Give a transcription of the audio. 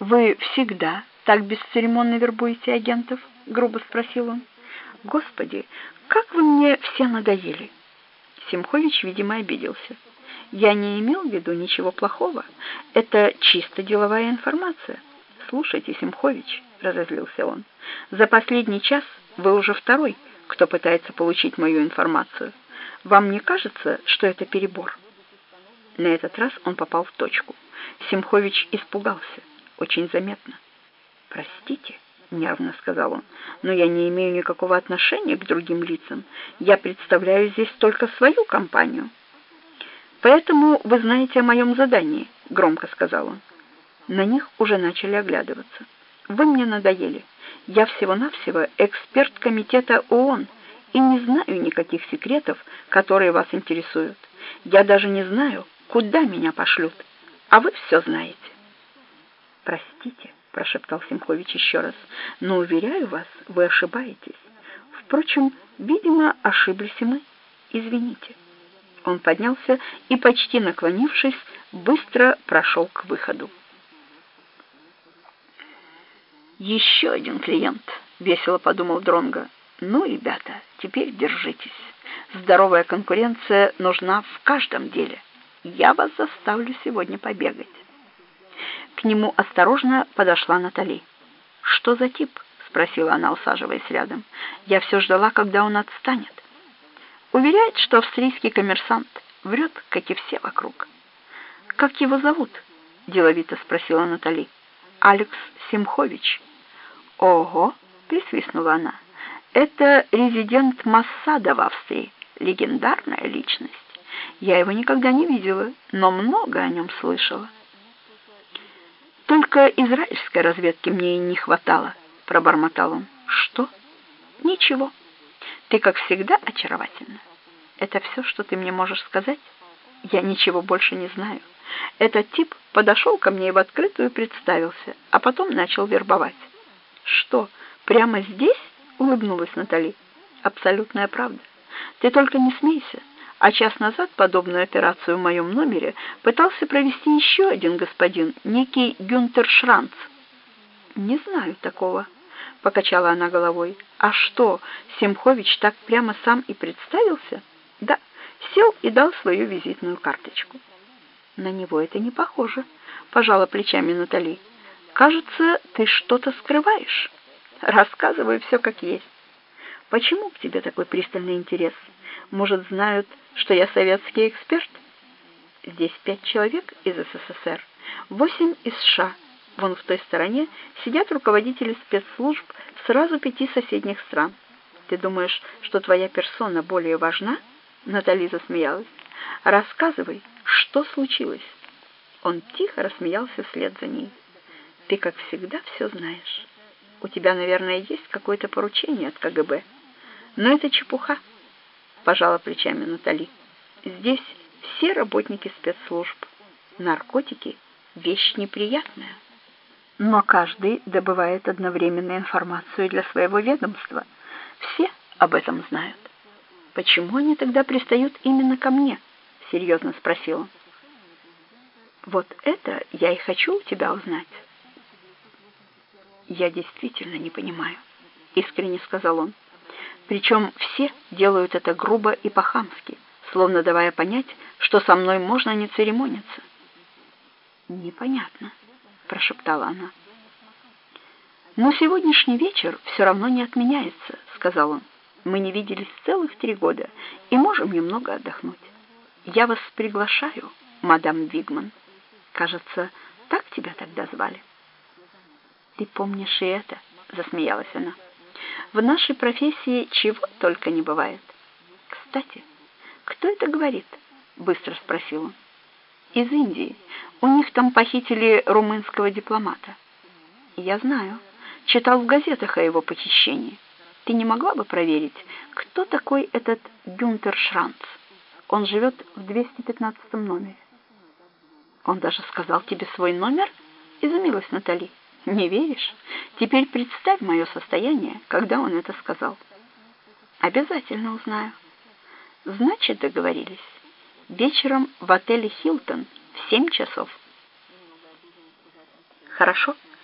«Вы всегда так бесцеремонно вербуете агентов?» — грубо спросил он. «Господи, как вы мне все надоели!» Семхович, видимо, обиделся. «Я не имел в виду ничего плохого. Это чисто деловая информация. Слушайте, Семхович», — разозлился он, — «за последний час вы уже второй, кто пытается получить мою информацию. Вам не кажется, что это перебор?» На этот раз он попал в точку. Семхович испугался, очень заметно. «Простите», — нервно сказал он, — «но я не имею никакого отношения к другим лицам. Я представляю здесь только свою компанию». «Поэтому вы знаете о моем задании», — громко сказал он. На них уже начали оглядываться. «Вы мне надоели. Я всего-навсего эксперт комитета ООН и не знаю никаких секретов, которые вас интересуют. Я даже не знаю, куда меня пошлют, а вы все знаете. Простите, прошептал Семхович еще раз, но уверяю вас, вы ошибаетесь. Впрочем, видимо, ошиблись и мы. Извините. Он поднялся и, почти наклонившись, быстро прошел к выходу. «Еще один клиент», — весело подумал Дронго. «Ну, ребята, теперь держитесь. Здоровая конкуренция нужна в каждом деле». Я вас заставлю сегодня побегать. К нему осторожно подошла Натали. Что за тип? спросила она, усаживаясь рядом. Я все ждала, когда он отстанет. Уверяет, что австрийский коммерсант врет, как и все вокруг. Как его зовут? деловито спросила Натали. Алекс Симхович. Ого, присвистнула она. Это резидент Массада в Австрии, легендарная личность. Я его никогда не видела, но много о нем слышала. Только израильской разведки мне и не хватало, пробормотал он. Что? Ничего. Ты, как всегда, очаровательна. Это все, что ты мне можешь сказать? Я ничего больше не знаю. Этот тип подошел ко мне и в открытую представился, а потом начал вербовать. Что, прямо здесь? Улыбнулась Натали. Абсолютная правда. Ты только не смейся а час назад подобную операцию в моем номере пытался провести еще один господин, некий Гюнтер Шранц. «Не знаю такого», — покачала она головой. «А что, Семхович так прямо сам и представился?» «Да, сел и дал свою визитную карточку». «На него это не похоже», — пожала плечами Натали. «Кажется, ты что-то скрываешь. Рассказывай все как есть. Почему к тебе такой пристальный интерес?» Может, знают, что я советский эксперт? Здесь пять человек из СССР, восемь из США. Вон в той стороне сидят руководители спецслужб сразу пяти соседних стран. Ты думаешь, что твоя персона более важна? Натали засмеялась. Рассказывай, что случилось? Он тихо рассмеялся вслед за ней. Ты, как всегда, все знаешь. У тебя, наверное, есть какое-то поручение от КГБ. Но это чепуха пожала плечами Натали. Здесь все работники спецслужб. Наркотики — вещь неприятная. Но каждый добывает одновременно информацию для своего ведомства. Все об этом знают. Почему они тогда пристают именно ко мне? Серьезно спросил он. Вот это я и хочу у тебя узнать. Я действительно не понимаю, искренне сказал он. Причем все делают это грубо и по-хамски, словно давая понять, что со мной можно не церемониться. «Непонятно», — прошептала она. «Но сегодняшний вечер все равно не отменяется», — сказал он. «Мы не виделись целых три года и можем немного отдохнуть. Я вас приглашаю, мадам Вигман. Кажется, так тебя тогда звали». «Ты помнишь и это?» — засмеялась она. В нашей профессии чего только не бывает. Кстати, кто это говорит? Быстро спросил он. Из Индии. У них там похитили румынского дипломата. Я знаю. Читал в газетах о его похищении. Ты не могла бы проверить, кто такой этот Гюнтер Шранц? Он живет в 215 номере. Он даже сказал тебе свой номер? Изумилась Натали. Не веришь? Теперь представь мое состояние, когда он это сказал. Обязательно узнаю. Значит, договорились. Вечером в отеле «Хилтон» в семь часов. Хорошо.